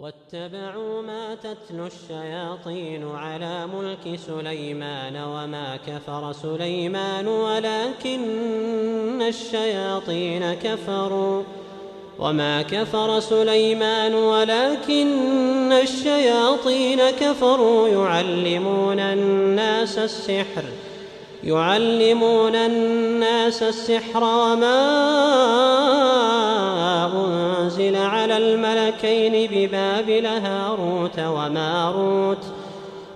واتبعوا ما تتلو الشياطين على ملك سليمان وما كفر سليمان ولكن الشياطين كفروا. وما كفر سليمان ولكن الشياطين كفروا. يعلمون الناس السحر يعلمون الناس السحر وما الملكين ببابل هاروت وماروت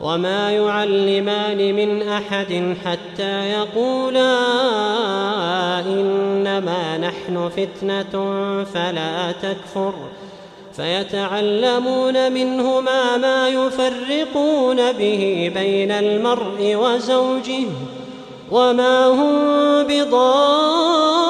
وما يعلمان من أحد حتى يقولا إنما نحن فتنة فلا تكفر فيتعلمون منهما ما يفرقون به بين المرء وزوجه وما هم بضارين